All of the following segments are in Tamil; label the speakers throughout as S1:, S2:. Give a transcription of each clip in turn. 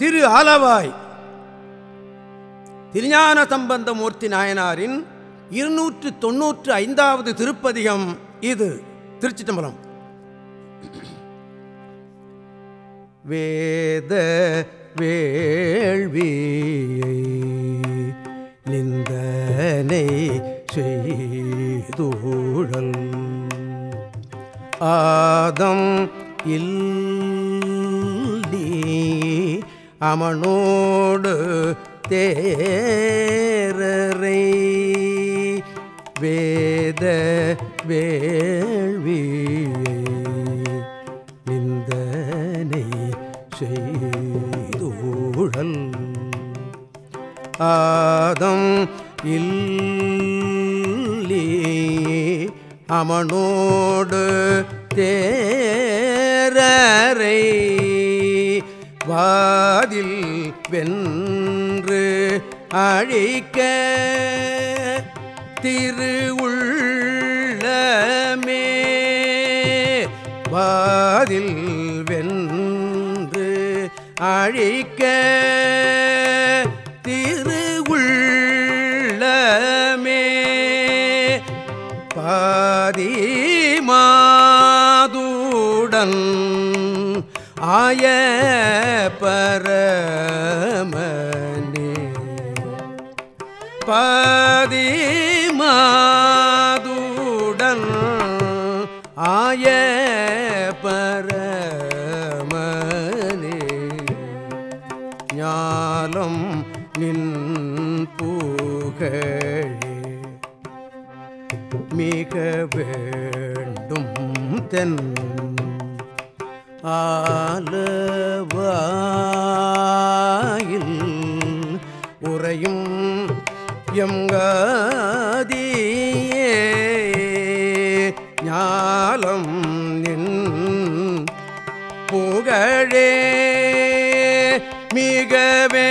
S1: திரு ஆலவாய். திருஞான சம்பந்தமூர்த்தி நாயனாரின் இருநூற்று தொன்னூற்று ஐந்தாவது திருப்பதிகம் இது. திருச்சிட்டம்பலம் வேத வேள்வியை நிந்தனை செய்தூழல். ஆதம் இல்லி அமனோடு தேரரை வேத வேள்வியை நிந்தனை செய்தூழல். ஆதம் இல்லி அமனோடு தேரரை வாதில் வென்று அழிக்க திருவுள்ளமே. வாதில் வென்று அழிக்க திருவுள்ளமே. பாதி பாதிமாதுடன் ஆய பரமனே. பாதிமாதுடன் ஆய பரமணி ஞாலம் நின் புகழே மிக வேண்டும் தென் ஆலவாயில் உறையும் எங்காதியே ஞாலம் நின் புகழே மிகவே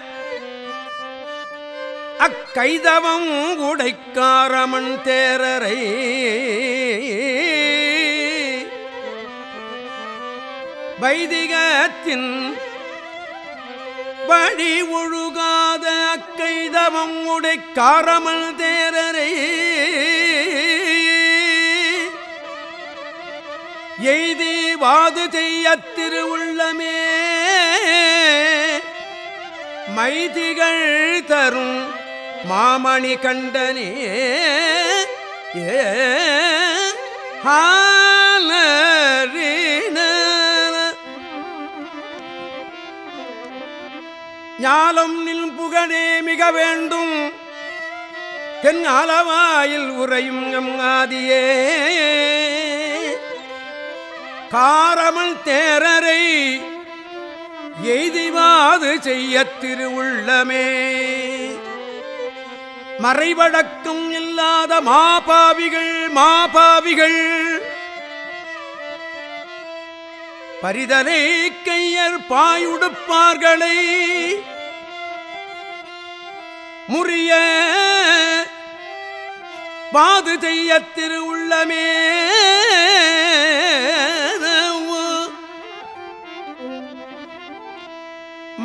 S1: கைதவம் உடைக்காரமன் தேரரை. வைதிகத்தின் வழி ஒழுகாத அக்கைதவம் உடைக்காரமன் தேரரை. எய்தி வாது செய்ய திருவுள்ளமே. மைதிகள் தரும் மாமணி கண்டனே ஏ ஞாலம் நில் புகழே மிக வேண்டும். தென் அளவாயில் உறையும் எம் ஆதியே. காரமல் தேரரை எய்திவாது செய்ய திருவுள்ளமே. மறைவடக்கம் இல்லாத மாபாவிகள் மாபாவிகள். பரிதலை கையர் பாயுடுப்பார்களை முறிய பாது செய்ய திருவுள்ளமே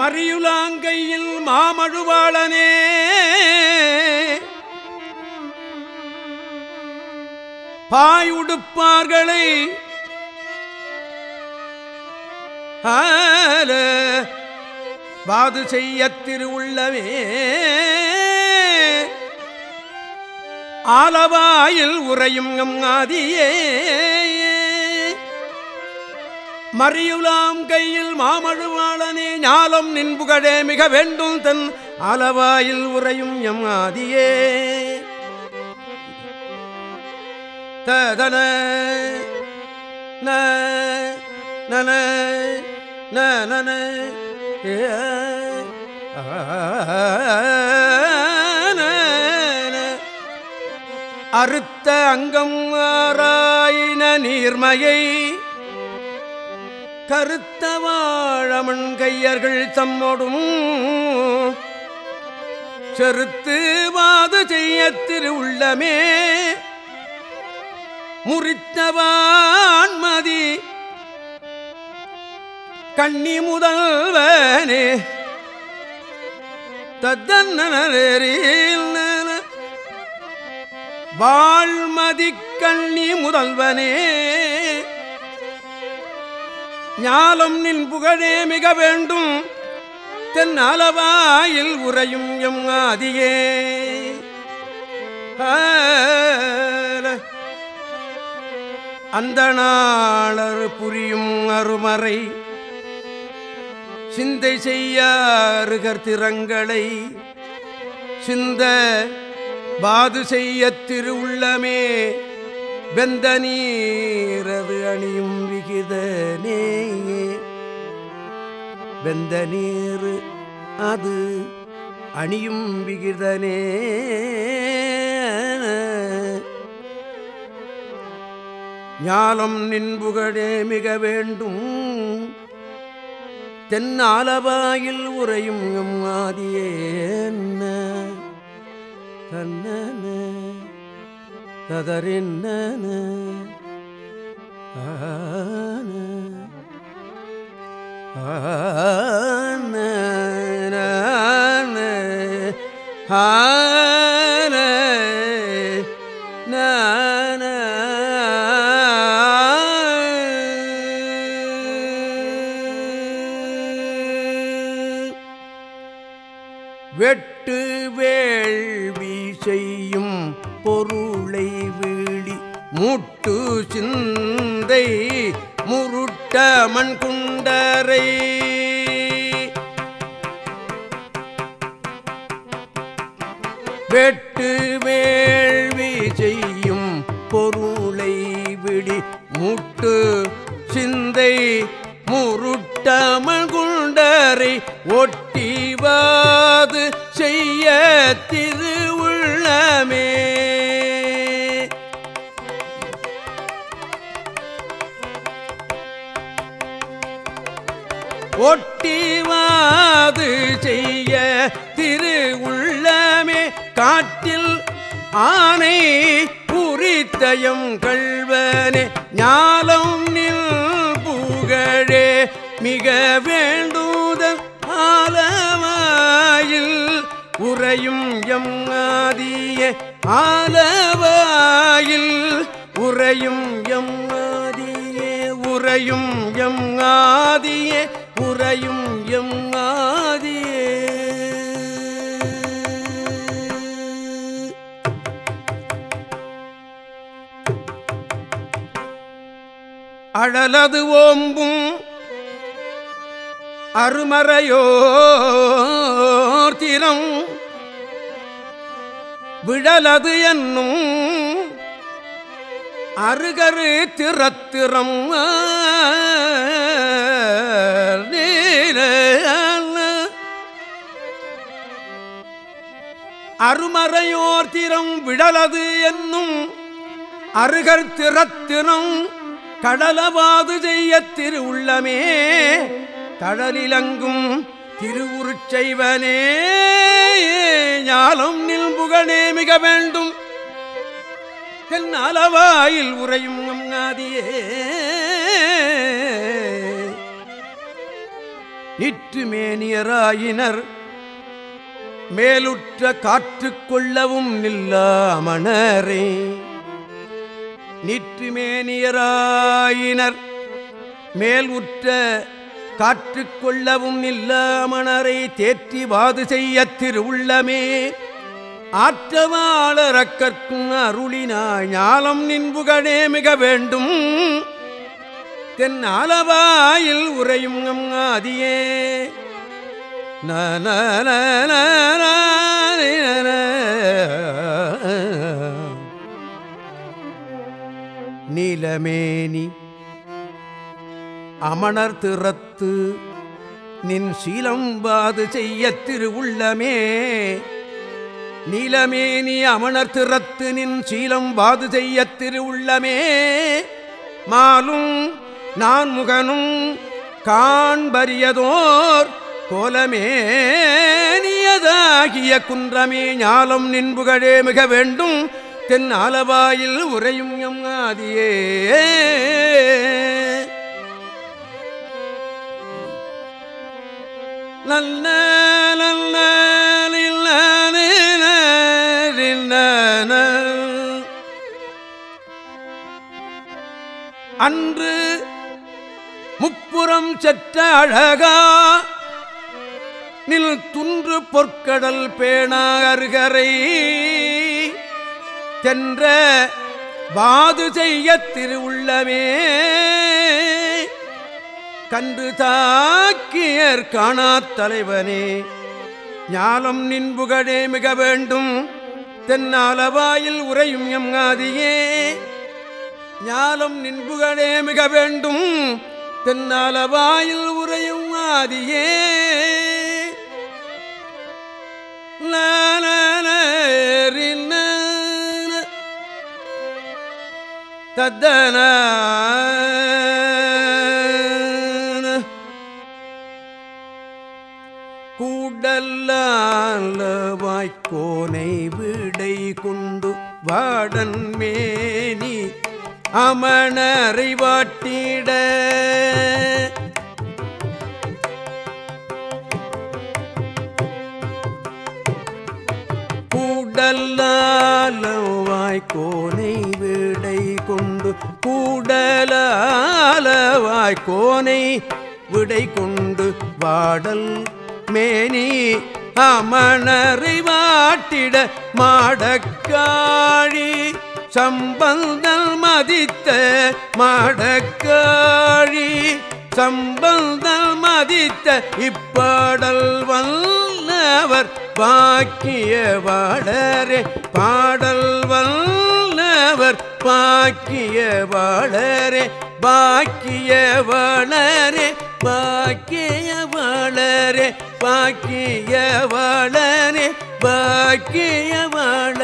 S1: மறியுலாங்கையில் மாமழுவாளனே. பாய் உடுப்பார்களை. ஆல வாது செய்ய திருவுள்ளவே. ஆலவாயில் உறையும் எம் ஆதியே. மறியுலாம் கையில் மாமழுவாளனே ஞாலம் நின்புகழே மிக வேண்டும் தன் ஆலவாயில் உறையும் எம் ஆதியே. ததன நன நன ஏ, அறுத்த அங்கம் ஆராயின நீர்மையை கருத்த வாழமண் கையர்கள் தம்மோடும் செருத்து வாது செய்ய திரு உள்ளமே முறித்தவான்மதி கண்ணி முதல்வனே தத்தன்னரேரில் வாழ்மதி கண்ணி முதல்வனே ஞாலம் நின் புகழே மிக வேண்டும். தென் அளவாயில் உறையும் எம் ஆதியே. ஆ. அந்த நாளர் புரியும் அருமறை. சிந்தை செய்யாருகர் திறங்களை சிந்த பாது செய்ய திருவுள்ளமே. வெந்த நீரது அணியும் விகிதனே. வெந்த நீர் அது அணியும் விகிதனே. ஞாலம் நின்புகழே மிக வேண்டும். தென்னாலவாயில் உறையும் எம் ஆதியே தன்னன ததறின்ன ஆன ஆன ஆ வெட்டு வேள்வி செய்யும் பொருளை வீழி முட்டு சிந்தை முருட்ட மண் குண்டரை. வெட்டு வேள்வி செய்யும் பொருளை விடி முட்டு சிந்தை முருட்டமன் குண்டரை ஒட்டிவாது திருவுள்ளமே. ஒட்டிவாது செய்ய திரு உள்ளமே காட்டில் ஆனை புரித்தயம் கள்வனே. ஞாலம் நில் புகழே. மிக வேண்டும் உறையும் எம் ஆதியே ஆலவாயில் உறையும் எம் ஆதியே உறையும் எம் ஆதியே உறையும் எம் ஆதியே அழலது ஓம்பும் அருமறையோர் திறம். விழலது என்னும் அருகரு திறத்திறம் அருமறையோர் திறம் விழலது என்னும் அருகர் திறத்திறம் கடலவாது செய்ய திரு உள்ளமே தழலிலங்கும் திருவுருச் செய்வனே ஞாலம் புகழே மிக வேண்டும். என் அளவாயில் உறையும் நம்நாதியே நிற்று மேனியராயினர் மேலுற்ற காற்று கொள்ளவும் நில்லாமணரே நிற்றுமேனியராயினர் மேல் உற்ற காற்று கொள்ளவும் நில்லாமணரை தேற்றி வாது செய்ய திருவுள்ளமே. ஆற்றவாளரக்கற்கும் அருளினாய் ஞாலம் நின்புகழே மிக வேண்டும். தென் ஆலவாயில் உரையும் நம் ஆதியே. நன நீலமேனி அமணர் திறத்து நின் சீலம்பாது செய்ய திருவுள்ளமே. நீலமேனி அமணர் திறத்து நின் சீலம் வாது செய்ய திருவுள்ளமே. மாலும் நான் முகனும் காண்பரியதோர் கோலமேனியதாகிய குன்றமே. ஞாலம் நின்புகழே மிக வேண்டும் தென் ஆலவாயில் உரையும் எம் ஆதியே. நல்ல நல்ல அன்று முப்புறம் செற்ற அழகா நில் துன்று பொற்கடல் பேணா அருகரை தென்ற பாது செய்ய திருவுள்ளமே. கன்று தாக்கியர் காணா தலைவனே ஞாலம் நின்புகழே மிக வேண்டும். தென்னாலவாயில் உரையும் எம் ஆதியே. ஞாலம் நின்புகழே மிக வேண்டும். தென்னாலவாயில் உரையும் ஆதியே. லாலரின்ன தத்தன கூடல்ல வாய்க்கோனை விடை கொண்டு வாடன் மேனி அமணரை வாட்டிட கூடலாலவாய் கோனை விடை கொண்டு கூடலாலவாய் கோனை விடை கொண்டு வாடல் மேனி அமணரை வாட்டிட மாடக்காழி. சம்பந்தல் மதித்த மாடக்காழி சம்பந்தல் மதித்த இப்பாடல் வல்லவர் பாக்கிய வாடரே. பாடல் வல்லவர் பாக்கிய வாழரே பாக்கிய வளரே பாக்கிய வளரே பாக்கிய வளரே பாக்கிய வளரே